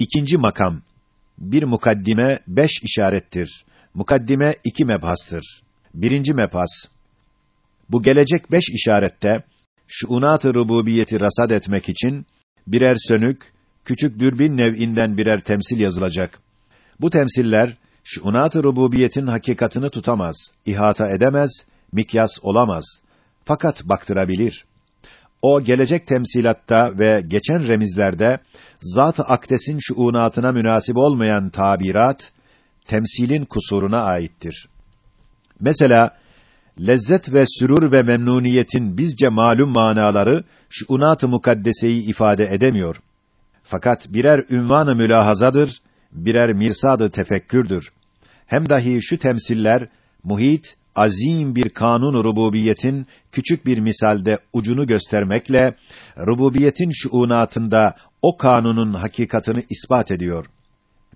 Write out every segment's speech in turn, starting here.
İkinci makam. Bir mukaddime beş işarettir. Mukaddime iki mebhastır. Birinci mebhas. Bu gelecek beş işarette, şuunat-ı rububiyeti rasad etmek için, birer sönük, küçük dürbün nev'inden birer temsil yazılacak. Bu temsiller, şuunat-ı rububiyetin hakikatını tutamaz, ihata edemez, mikyas olamaz. Fakat baktırabilir. O gelecek temsilatta ve geçen remizlerde zat-ı akdesin şuunatına münasip olmayan tabirat temsilin kusuruna aittir. Mesela lezzet ve sürur ve memnuniyetin bizce malum manaları şuunat-ı mukaddeseyi ifade edemiyor. Fakat birer ünvan-ı mülahazadır, birer mirsad-ı tefekkürdür. Hem dahi şu temsiller muhit azim bir kanun rububiyetin küçük bir misalde ucunu göstermekle rububiyetin şuunatında o kanunun hakikatını ispat ediyor.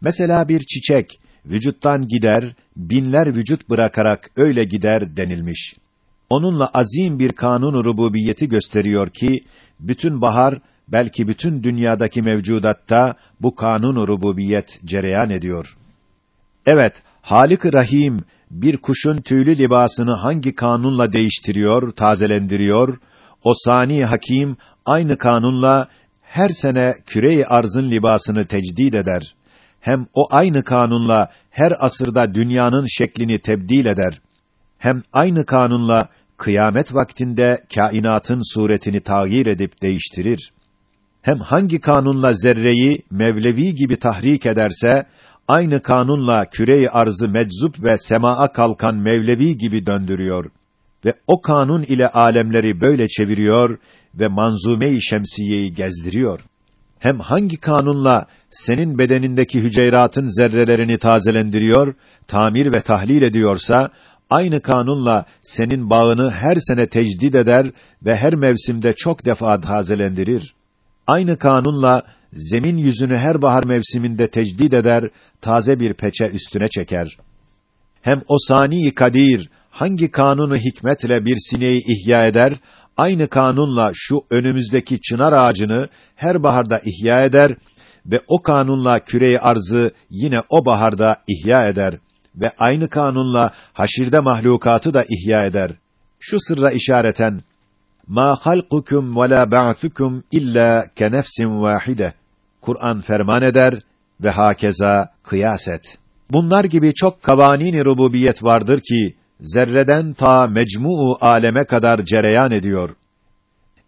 Mesela bir çiçek vücuttan gider, binler vücut bırakarak öyle gider denilmiş. Onunla azim bir kanun rububiyeti gösteriyor ki bütün bahar belki bütün dünyadaki mevcudatta bu kanun rububiyet cereyan ediyor. Evet, Halik Rahim bir kuşun tüylü libasını hangi kanunla değiştiriyor, tazelendiriyor, o sani hakim aynı kanunla her sene küre-i arzın libasını tecdid eder. Hem o aynı kanunla her asırda dünyanın şeklini tebdil eder. Hem aynı kanunla kıyamet vaktinde kainatın suretini tağyir edip değiştirir. Hem hangi kanunla zerreyi mevlevi gibi tahrik ederse aynı kanunla küre-i arzı meczup ve semaa kalkan Mevlevi gibi döndürüyor ve o kanun ile alemleri böyle çeviriyor ve manzume-i şemsiyeyi gezdiriyor. Hem hangi kanunla senin bedenindeki hücreratın zerrelerini tazelendiriyor, tamir ve tahlil ediyorsa, aynı kanunla senin bağını her sene tecdid eder ve her mevsimde çok defa tazelendirir. Aynı kanunla zemin yüzünü her bahar mevsiminde tecdid eder, taze bir peçe üstüne çeker. Hem o sani kadir hangi kanunu hikmetle bir sineyi ihya eder, aynı kanunla şu önümüzdeki çınar ağacını her baharda ihya eder ve o kanunla küreyi arzı yine o baharda ihya eder ve aynı kanunla haşirde mahlukatı da ihya eder. Şu sırra işareten ma halqukum ve la ba'thukum illa ke. Kur'an ferman eder ve hakeza kıyas et. Bunlar gibi çok kavanin-i rububiyet vardır ki zerreden ta mecmuu aleme kadar cereyan ediyor.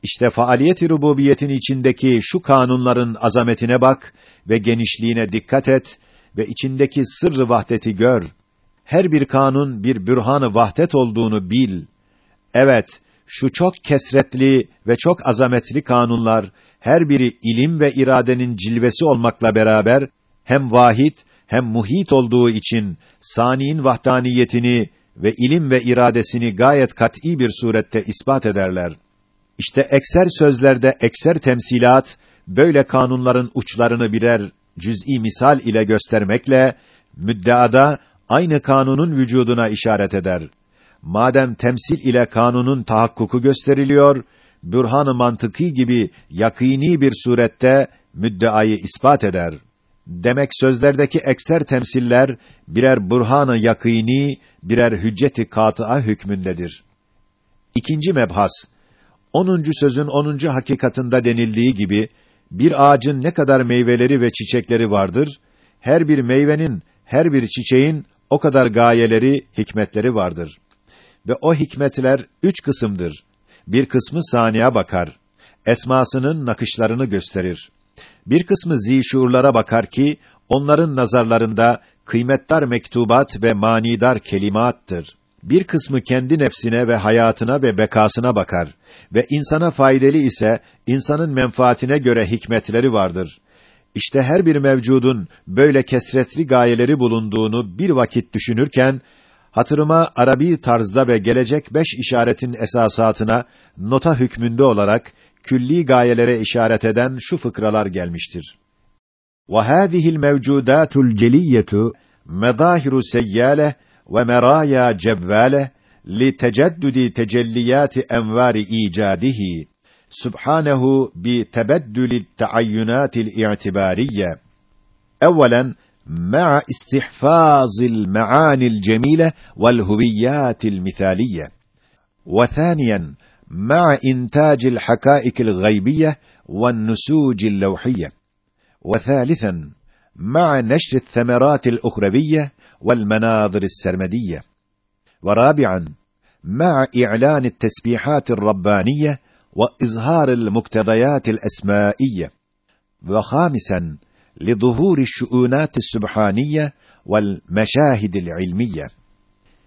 İşte faaliyet-i rububiyetin içindeki şu kanunların azametine bak ve genişliğine dikkat et ve içindeki sırrı vahdeti gör. Her bir kanun bir bürhan-ı vahdet olduğunu bil. Evet, şu çok kesretli ve çok azametli kanunlar her biri ilim ve iradenin cilvesi olmakla beraber hem vahid hem muhit olduğu için saniin vahdaniyetini ve ilim ve iradesini gayet kat'î bir surette ispat ederler. İşte ekser sözlerde ekser temsilat böyle kanunların uçlarını birer cüz'i misal ile göstermekle müddeada aynı kanunun vücuduna işaret eder. Madem temsil ile kanunun tahakkuku gösteriliyor, bürhan-ı mantıki gibi yakîni bir surette müddeayı ispat eder. Demek sözlerdeki ekser temsiller birer burhan-ı yakîni, birer hücceti katıa hükmündedir. İkinci mebhas 10. sözün 10. hakikatında denildiği gibi bir ağacın ne kadar meyveleri ve çiçekleri vardır, her bir meyvenin, her bir çiçeğin o kadar gayeleri, hikmetleri vardır. Ve o hikmetler üç kısımdır. Bir kısmı saniye bakar. Esmasının nakışlarını gösterir. Bir kısmı zişurlara bakar ki onların nazarlarında kıymetdar mektubat ve manidar kelimattır. Bir kısmı kendi nefsine ve hayatına ve bekasına bakar ve insana faydalı ise insanın menfaatine göre hikmetleri vardır. İşte her bir mevcudun böyle kesretli gayeleri bulunduğunu bir vakit düşünürken hatırıma Arabi tarzda ve gelecek beş işaretin esasatına nota hükmünde olarak külli gayelere işaret eden şu fıkralar gelmiştir. وَهَذِهِ الْمَوْجُودَاتُ الْجَلِيَّةُ مَظَاهِرُ سَيَّالَةٍ وَمَرَايَا جَوَّالَةٍ لِتَجَدُّدِ تَجَلِّيَاتِ أَنْوَارِ إِيجَادِهِ سُبْحَانَهُ بِتَبَدُّلِ التَّعَيُّنَاتِ الْاِعْتِبَارِيَّةِ evvelen مع استحفاظ المعاني الجميلة والهويات المثالية. وثانيا مع إنتاج الحقائق الغيبية والنسوج اللوحية. وثالثا مع نشر الثمرات الأخروية والمناظر السرمدية. ورابعا مع إعلان التسبيحات الربانية وإظهار المقتضيات الأسمائية. وخامسا لظهور الشؤونات الsübhaniye vel meşahidil ilmiye.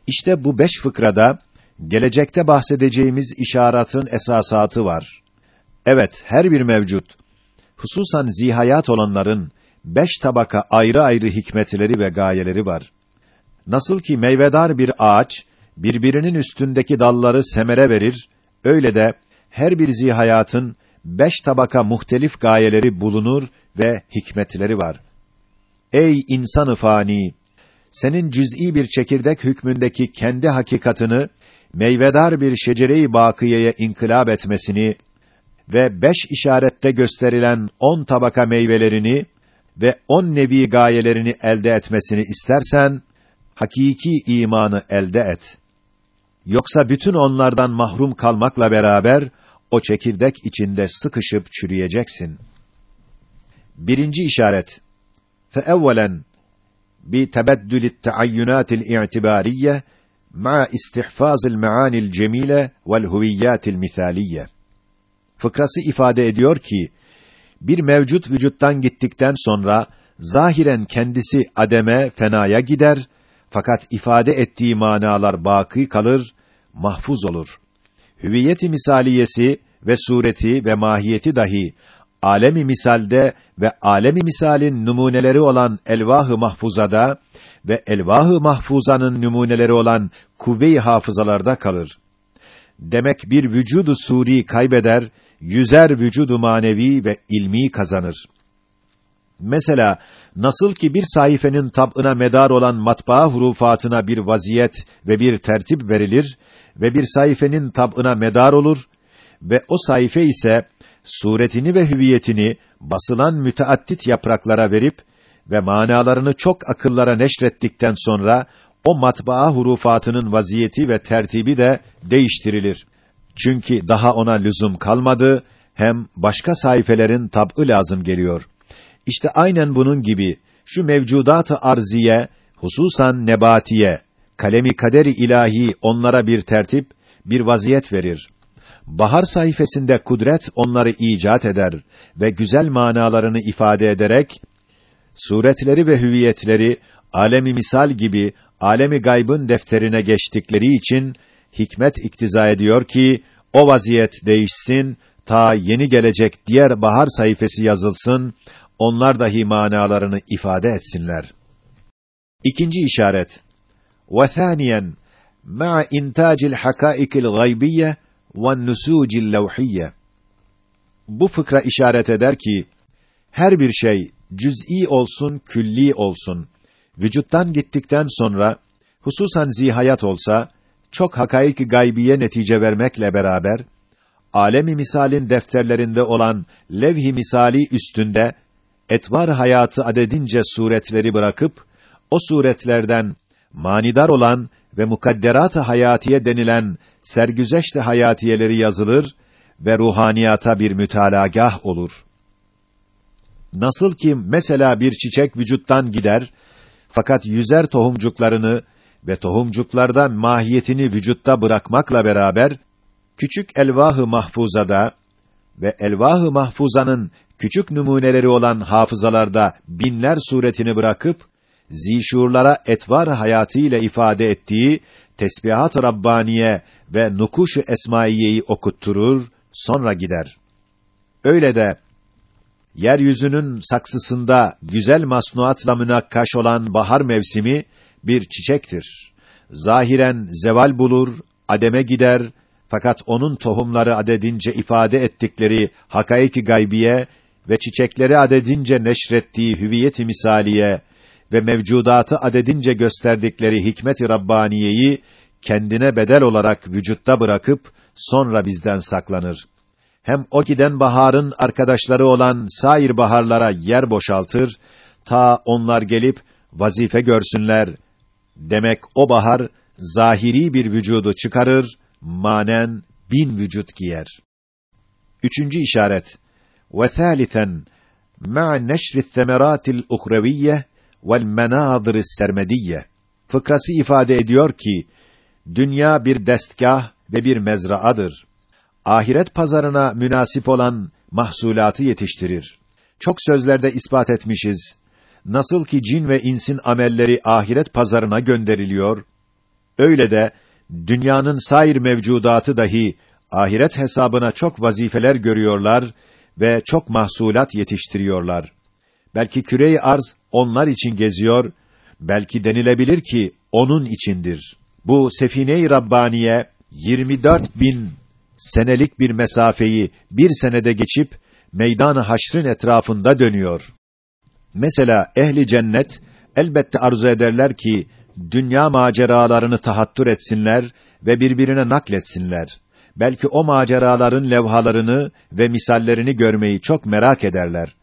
İşte bu beş fıkrada gelecekte bahsedeceğimiz işaretın esasatı var. Evet, her bir mevcut, hususan zihayat olanların beş tabaka ayrı ayrı hikmetleri ve gayeleri var. Nasıl ki meyvedar bir ağaç, birbirinin üstündeki dalları semere verir, öyle de her bir zihayatın beş tabaka muhtelif gayeleri bulunur ve hikmetleri var. Ey insanı fani! Senin cüz'i bir çekirdek hükmündeki kendi hakikatını, meyvedar bir şecere-i bakiyeye inkılap etmesini ve beş işarette gösterilen on tabaka meyvelerini ve on nevi gayelerini elde etmesini istersen, hakiki imanı elde et. Yoksa bütün onlardan mahrum kalmakla beraber, o çekirdek içinde sıkışıp çürüyeceksin. Birinci işaret. Fe evvelen bi tebeddül taayyunat i'tibariye ma istihfazil maanil cemile vel huviyatil misaliye. Fıkrası ifade ediyor ki bir mevcut vücuttan gittikten sonra zahiren kendisi ademe, fenaya gider fakat ifade ettiği manalar baki kalır, mahfuz olur. Hüviyeti misaliyesi ve sureti ve mahiyeti dahi alemi misalde ve alemi misalin numuneleri olan elvah-ı mahfuzada ve elvah-ı mahfuzanın numuneleri olan kuvve-i hafızalarda kalır. Demek bir vücudu suri kaybeder, yüzer vücudu manevi ve ilmi kazanır. Mesela nasıl ki bir sayfenin tab'ına medar olan matbaa hurufatına bir vaziyet ve bir tertip verilir ve bir sayfenin tab'ına medar olur ve o sayfe ise suretini ve hüviyetini basılan müteaddit yapraklara verip ve manalarını çok akıllara neşrettikten sonra o matbaa hurufatının vaziyeti ve tertibi de değiştirilir. Çünkü daha ona lüzum kalmadı, hem başka sayfelerin tab'ı lazım geliyor. İşte aynen bunun gibi şu mevcudat-ı arziye, hususan nebatiye, kalemi kaderi ilahi onlara bir tertip, bir vaziyet verir. Bahar sayfasında kudret onları icat eder ve güzel manalarını ifade ederek suretleri ve hüviyetleri alemi misal gibi alemi gaybın defterine geçtikleri için hikmet iktiza ediyor ki o vaziyet değişsin ta yeni gelecek diğer bahar sayfası yazılsın onlar dahi manalarını ifade etsinler. İkinci işaret. Ve thaniyen ma'a intacil hakaikil gaybiyye وَالنُّسُوجِ levhiyye. Bu fıkra işaret eder ki, her bir şey, cüz'i olsun, külli olsun, vücuttan gittikten sonra, hususan zihayat olsa, çok hakaik gaybiye netice vermekle beraber, alemi misalin defterlerinde olan levh-i misali üstünde, etvar hayatı adedince suretleri bırakıp, o suretlerden manidar olan ve mukadderat-ı hayatiye denilen sergüzeşt-i hayatiyeleri yazılır ve ruhaniyata bir mütalagah olur. Nasıl ki mesela bir çiçek vücuttan gider fakat yüzer tohumcuklarını ve tohumcuklarda mahiyetini vücutta bırakmakla beraber küçük elvah-ı mahfuzada ve elvah-ı mahfuzanın küçük numuneleri olan hafızalarda binler suretini bırakıp zişurlara etvar hayatı ile ifade ettiği tesbihat-ı rabbaniye ve nukuş-ı esmaiyeyi okutturur, sonra gider. Öyle de yeryüzünün saksısında güzel masnuatla münakkaş olan bahar mevsimi bir çiçektir. Zahiren zeval bulur, ademe gider fakat onun tohumları adedince ifade ettikleri hakaiki gaybiye ve çiçekleri adedince neşrettiği hüviyet-i misaliye ve mevcudatı adedince gösterdikleri hikmet-i rabbaniyeyi kendine bedel olarak vücutta bırakıp sonra bizden saklanır. Hem o giden baharın arkadaşları olan sair baharlara yer boşaltır, ta onlar gelip vazife görsünler. Demek o bahar zahiri bir vücudu çıkarır, manen bin vücut giyer. Üçüncü işaret. Ve thâliten ma'a neşri semerâtil uhreviye vel menâzırı sermediyye. Fıkrası ifade ediyor ki dünya bir destgah ve bir mezraadır. Ahiret pazarına münasip olan mahsulatı yetiştirir. Çok sözlerde ispat etmişiz. Nasıl ki cin ve insin amelleri ahiret pazarına gönderiliyor, öyle de dünyanın sair mevcudatı dahi ahiret hesabına çok vazifeler görüyorlar ve çok mahsulat yetiştiriyorlar. Belki küre arz onlar için geziyor, belki denilebilir ki onun içindir. Bu sefine-i Rabbaniye 24 bin senelik bir mesafeyi bir senede geçip meydan-ı haşrın etrafında dönüyor. Mesela ehli cennet elbette arzu ederler ki dünya maceralarını tahattür etsinler ve birbirine nakletsinler. Belki o maceraların levhalarını ve misallerini görmeyi çok merak ederler.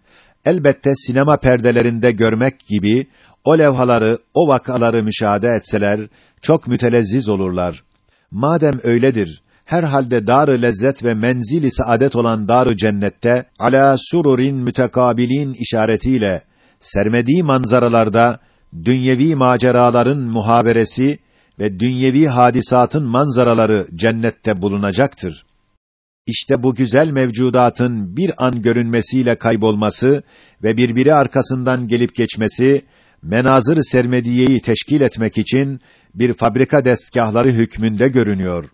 Elbette sinema perdelerinde görmek gibi o levhaları, o vakaları müşahede etseler çok mütelezziz olurlar. Madem öyledir, herhalde dar lezzet ve menzil-i saadet olan dar cennette ala sururin mütekabilin işaretiyle sermediği manzaralarda dünyevi maceraların muhaberesi ve dünyevi hadisatın manzaraları cennette bulunacaktır. İşte bu güzel mevcudatın bir an görünmesiyle kaybolması ve birbiri arkasından gelip geçmesi menazır sermediyeyi teşkil etmek için bir fabrika destgahları hükmünde görünüyor.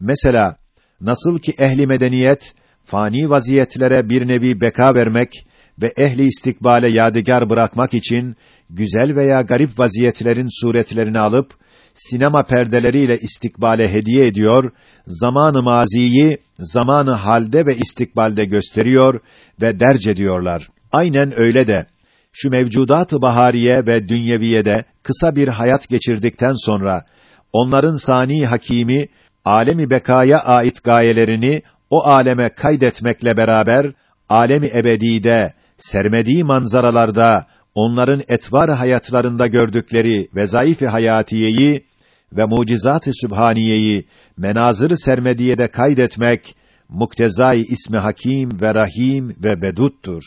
Mesela nasıl ki ehli medeniyet fani vaziyetlere bir nevi beka vermek ve ehli istikbale yadigar bırakmak için güzel veya garip vaziyetlerin suretlerini alıp sinema perdeleriyle istikbale hediye ediyor, zamanı maziyi zamanı halde ve istikbalde gösteriyor ve derc ediyorlar. Aynen öyle de şu mevcudat-ı bahariye ve dünyeviyede kısa bir hayat geçirdikten sonra onların sani hakimi alemi bekaya ait gayelerini o aleme kaydetmekle beraber alemi ebedide sermediği manzaralarda onların etvar hayatlarında gördükleri vezayif-i hayatiyeyi ve mucizat-ı sübhaniyeyi menazır-ı sermediyede kaydetmek muktezai ismi Hakim ve Rahim ve Beduttur.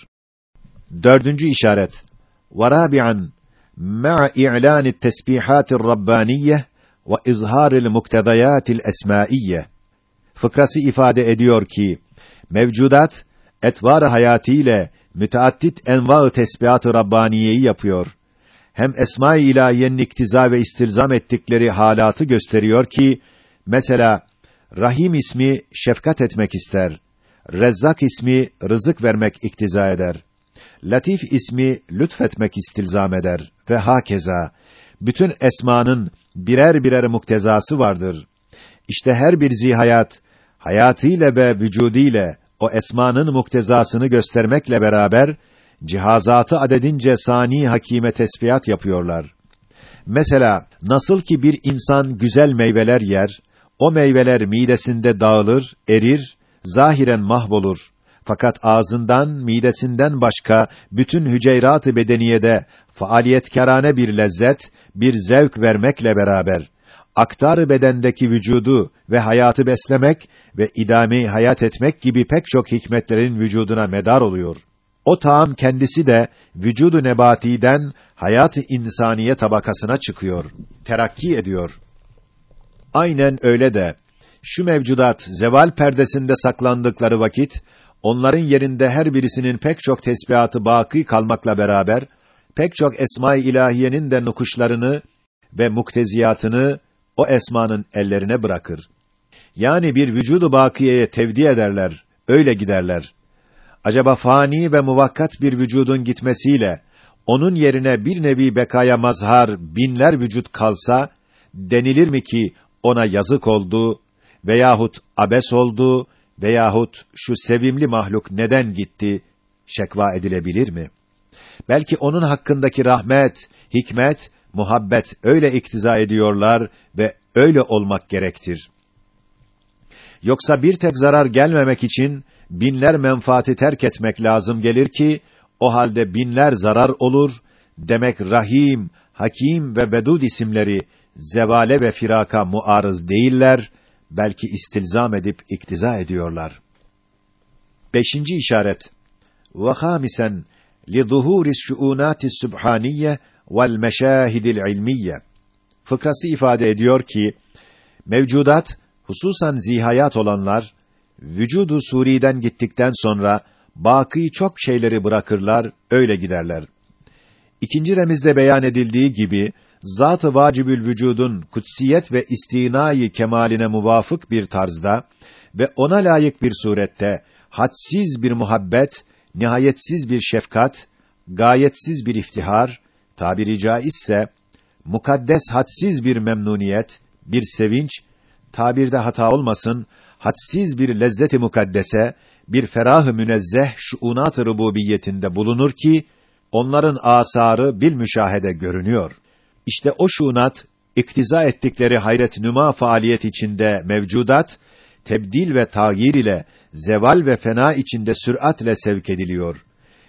Dördüncü işaret. Varabi'an ma'a i'lani tesbihatir rabbaniyye ve izharil muktedayatil esmaiyye. Fıkrası ifade ediyor ki mevcudat etvar hayatı ile müteaddit enva-ı tesbihat-ı rabbaniyeyi yapıyor. Hem esma-i ilahiyenin iktiza ve istilzam ettikleri halatı gösteriyor ki mesela Rahim ismi şefkat etmek ister. Rezzak ismi rızık vermek iktiza eder. Latif ismi lütfetmek istilzam eder ve hakeza. Bütün esmanın birer birer muktezası vardır. İşte her bir zihayat hayatıyla ve vücudiyle o esmanın muktezasını göstermekle beraber cihazatı adedince sani hakime tesbihat yapıyorlar. Mesela nasıl ki bir insan güzel meyveler yer, o meyveler midesinde dağılır, erir, zahiren mahvolur. Fakat ağzından, midesinden başka bütün hüceyrat-ı bedeniyede faaliyetkarane bir lezzet, bir zevk vermekle beraber aktar bedendeki vücudu ve hayatı beslemek ve idame hayat etmek gibi pek çok hikmetlerin vücuduna medar oluyor. O taam kendisi de vücudu nebatiden hayat-ı insaniye tabakasına çıkıyor, terakki ediyor. Aynen öyle de şu mevcudat zeval perdesinde saklandıkları vakit onların yerinde her birisinin pek çok tesbihatı baki kalmakla beraber pek çok esma-i ilahiyenin de nukuşlarını ve mukteziyatını o esmanın ellerine bırakır. Yani bir vücudu bakiyeye tevdi ederler, öyle giderler. Acaba fani ve muvakkat bir vücudun gitmesiyle onun yerine bir nevi bekaya mazhar binler vücut kalsa denilir mi ki ona yazık oldu veyahut abes oldu veyahut şu sevimli mahluk neden gitti şekva edilebilir mi? Belki onun hakkındaki rahmet, hikmet muhabbet öyle iktiza ediyorlar ve öyle olmak gerektir. Yoksa bir tek zarar gelmemek için binler menfaati terk etmek lazım gelir ki O halde binler zarar olur. Demek Rahim, Hakim ve Bedud isimleri zevale ve firaka muarız değiller, belki istilzam edip iktiza ediyorlar. Beşinci işaret. Ve hamisen li zuhuri şuunati subhaniye vel meşahidil ilmiye. Fıkrası ifade ediyor ki mevcudat hususan zihayat olanlar vücudu suriden gittikten sonra baki çok şeyleri bırakırlar, öyle giderler. İkinci remizde beyan edildiği gibi zat-ı vacibül vücudun kutsiyet ve istinayı kemaline muvafık bir tarzda ve ona layık bir surette hadsiz bir muhabbet, nihayetsiz bir şefkat, gayetsiz bir iftihar, tabiri caizse mukaddes hadsiz bir memnuniyet, bir sevinç, tabirde hata olmasın, hadsiz bir lezzet-i mukaddese, bir ferah-ı münezzeh şuunat-ı rububiyetinde bulunur ki onların asarı bil müşahede görünüyor. İşte o şuunat iktiza ettikleri hayret nüma faaliyet içinde mevcudat tebdil ve tağyir ile zeval ve fena içinde süratle sevk ediliyor.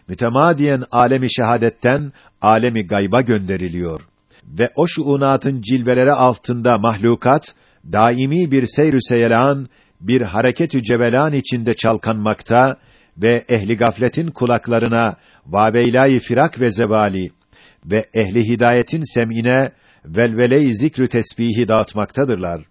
Mütemadiyen alemi şehadetten alemi gayba gönderiliyor ve o şuunatın cilveleri altında mahlukat daimi bir seyr-ü seyelan, bir hareket-ü cevelan içinde çalkanmakta ve ehli gafletin kulaklarına vabeylâ firak ve zevali ve ehli hidayetin sem'ine velvele-i zikrü tesbihi dağıtmaktadırlar.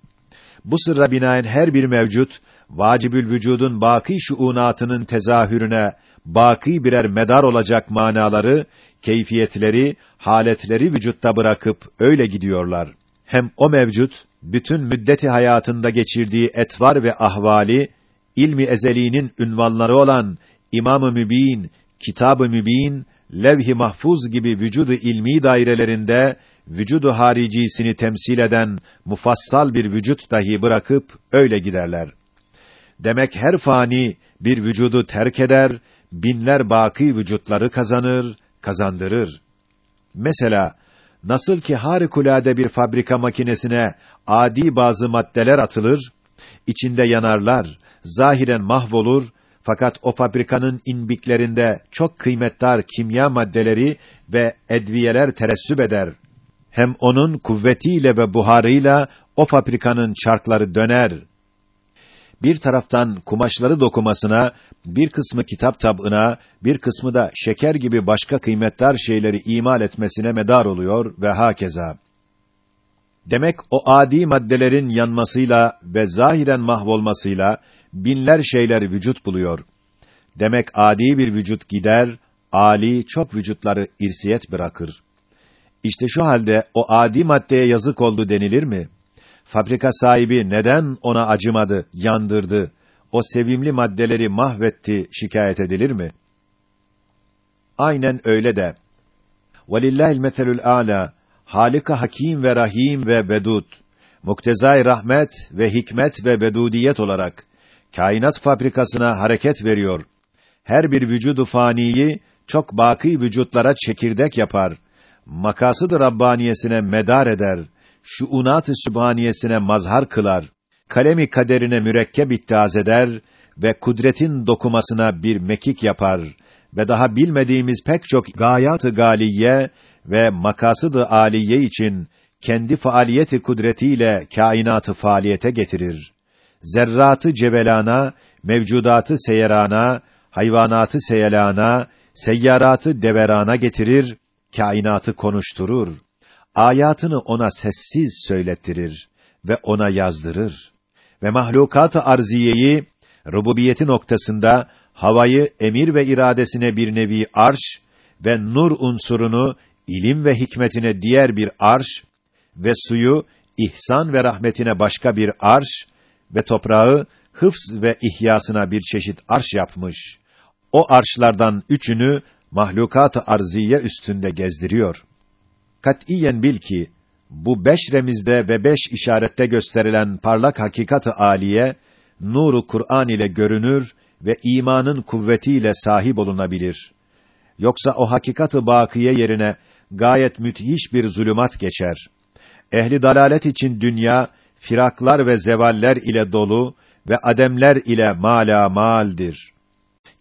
Bu sırra binaen her bir mevcut vacibül vücudun baki şuunatının tezahürüne baki birer medar olacak manaları, keyfiyetleri, haletleri vücutta bırakıp öyle gidiyorlar. Hem o mevcut bütün müddeti hayatında geçirdiği etvar ve ahvali ilmi ezeliğinin ünvanları olan İmam-ı Mübin, Kitab-ı Mübin, Levh-i Mahfuz gibi vücudu ilmi dairelerinde vücudu haricisini temsil eden mufassal bir vücut dahi bırakıp öyle giderler. Demek her fani bir vücudu terk eder, binler baki vücutları kazanır, kazandırır. Mesela nasıl ki harikulade bir fabrika makinesine adi bazı maddeler atılır, içinde yanarlar, zahiren mahvolur, fakat o fabrikanın inbiklerinde çok kıymetdar kimya maddeleri ve edviyeler teressüp eder. Hem onun kuvvetiyle ve buharıyla o fabrikanın çarkları döner. Bir taraftan kumaşları dokumasına, bir kısmı kitap tabına, bir kısmı da şeker gibi başka kıymetdar şeyleri imal etmesine medar oluyor ve hakeza. Demek o adi maddelerin yanmasıyla ve zahiren mahvolmasıyla binler şeyler vücut buluyor. Demek adi bir vücut gider, ali çok vücutları irsiyet bırakır. İşte şu halde o adi maddeye yazık oldu denilir mi? Fabrika sahibi neden ona acımadı, yandırdı, o sevimli maddeleri mahvetti şikayet edilir mi? Aynen öyle de. Velillahil meselül âlâ, Halika Hakim ve Rahim ve Vedud, muktezai rahmet ve hikmet ve vedudiyet olarak kainat fabrikasına hareket veriyor. Her bir vücudu faniyi çok baki vücutlara çekirdek yapar. Makasıdır Rabbaniyesine medar eder. Şu unat-ı sübhaniyesine mazhar kılar. Kalemi kaderine mürekkep ittihaz eder ve kudretin dokumasına bir mekik yapar ve daha bilmediğimiz pek çok gayat-ı galiye ve makasıdı aliye için kendi faaliyeti kudretiyle kainatı faaliyete getirir. Zerratı cebelana, mevcudatı seyerana, hayvanatı seyelana, seyyaratı deverana getirir, kainatı konuşturur. Ayatını ona sessiz söylettirir ve ona yazdırır. Ve mahlukat-ı arziyeyi rububiyeti noktasında havayı emir ve iradesine bir nevi arş ve nur unsurunu ilim ve hikmetine diğer bir arş ve suyu ihsan ve rahmetine başka bir arş ve toprağı hıfz ve ihyasına bir çeşit arş yapmış. O arşlardan üçünü mahlukat-ı arziye üstünde gezdiriyor. Katiyen bil ki bu beş remizde ve beş işarette gösterilen parlak hakikat-ı aliye nuru Kur'an ile görünür ve imanın kuvvetiyle sahip olunabilir. Yoksa o hakikat-ı bakiye yerine gayet müthiş bir zulümat geçer. Ehli dalalet için dünya firaklar ve zevaller ile dolu ve ademler ile mala maldir.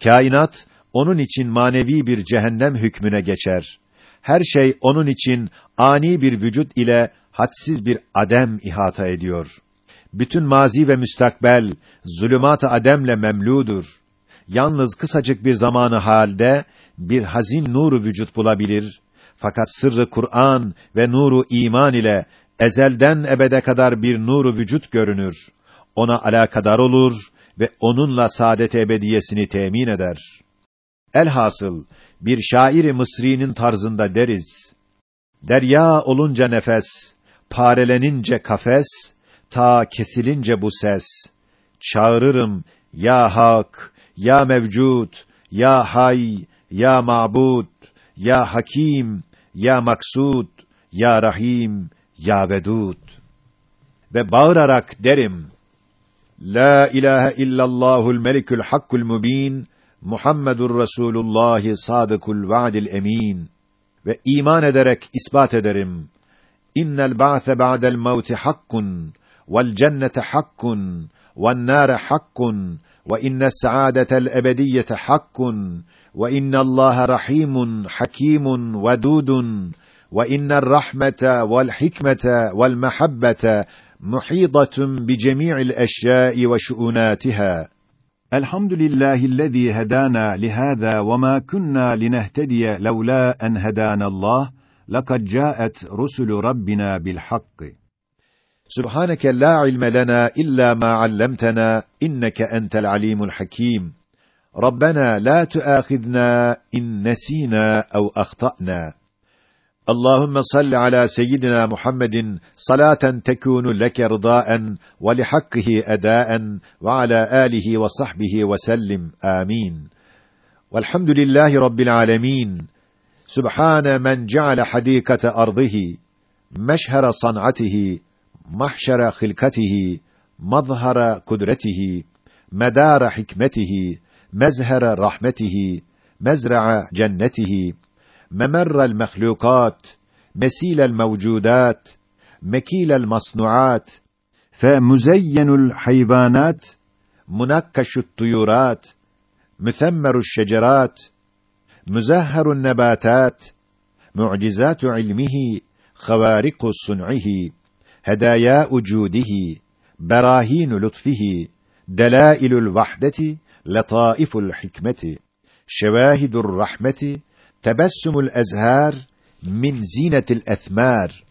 Kainat onun için manevi bir cehennem hükmüne geçer. Her şey onun için ani bir vücut ile hadsiz bir adem ihata ediyor. Bütün mazi ve müstakbel zulümat-ı ademle memludur. Yalnız kısacık bir zamanı halde bir hazin nuru vücut bulabilir. Fakat sırrı Kur'an ve nuru iman ile ezelden ebede kadar bir nuru vücut görünür. Ona alakadar olur ve onunla saadet ebediyesini temin eder. Elhasıl bir şairi Mısri'nin tarzında deriz. Derya olunca nefes, parelenince kafes, ta kesilince bu ses. Çağırırım ya hak, ya mevcut, ya hay, ya ma'bud, ya hakim, ya maksud, ya rahim, ya vedud. Ve bağırarak derim, La ilahe illallahul melikül hakkul mubin, Muhammedur Resulullah sadıkul vaadil emin. Ve iman ederek ispat ederim. İnnel ba'se ba'del mevti hakkun, vel cennete hakkun, vel nâre hakkun, ve inne saadetel ebediyete hakkun, ve innallaha rahimun, hakimun, vedudun, ve inner rahmete vel hikmete vel mehabbete muhidatun bi cemi'il eşyai ve şuunatiha. Elhamdülillahi'llezî hedâna lihâzâ ve mâ kunnâ linehtediye levlâ en hedânallâh لقد جاءت رسل ربنا بالحق. سبحانك لا علم لنا إلا ما علمتنا إنك أنت العليم الحكيم. ربنا لا تؤاخذنا إن نسينا أو أخطأنا. اللهم صل على سيدنا محمد صلاة تكون لك رضاء ولحقه أداء وعلى آله وصحبه وسلم آمين. والحمد لله رب العالمين. سبحان من جعل حديقة أرضه مشهر صنعته محشر خلقته مظهر قدرته مدار حكمته مزهر رحمته مزرع جنته ممر المخلوقات مسيل الموجودات مكيل المصنوعات فمزين الحيوانات منكش الطيورات مثمر الشجرات مزهر النباتات معجزات علمه خوارق صنعه هدايا جوده براهين لطفه دلائل الوحدة لطائف الحكمة شواهد الرحمة تبسم الأزهار من زينة الأثمار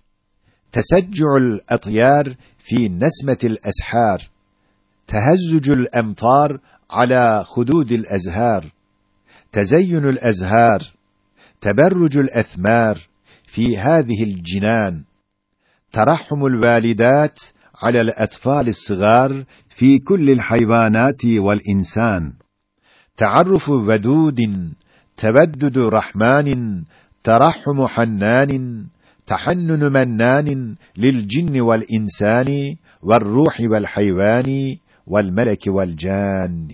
تسجع الأطيار في نسمة الأسحار تهزج الأمطار على خدود الأزهار تزين الأزهار تبرج الأثمار في هذه الجنان ترحم الوالدات على الأطفال الصغار في كل الحيوانات والإنسان تعرف ودود تودد رحمن ترحم حنان تحنن منان للجن والإنسان والروح والحيوان والملك والجان.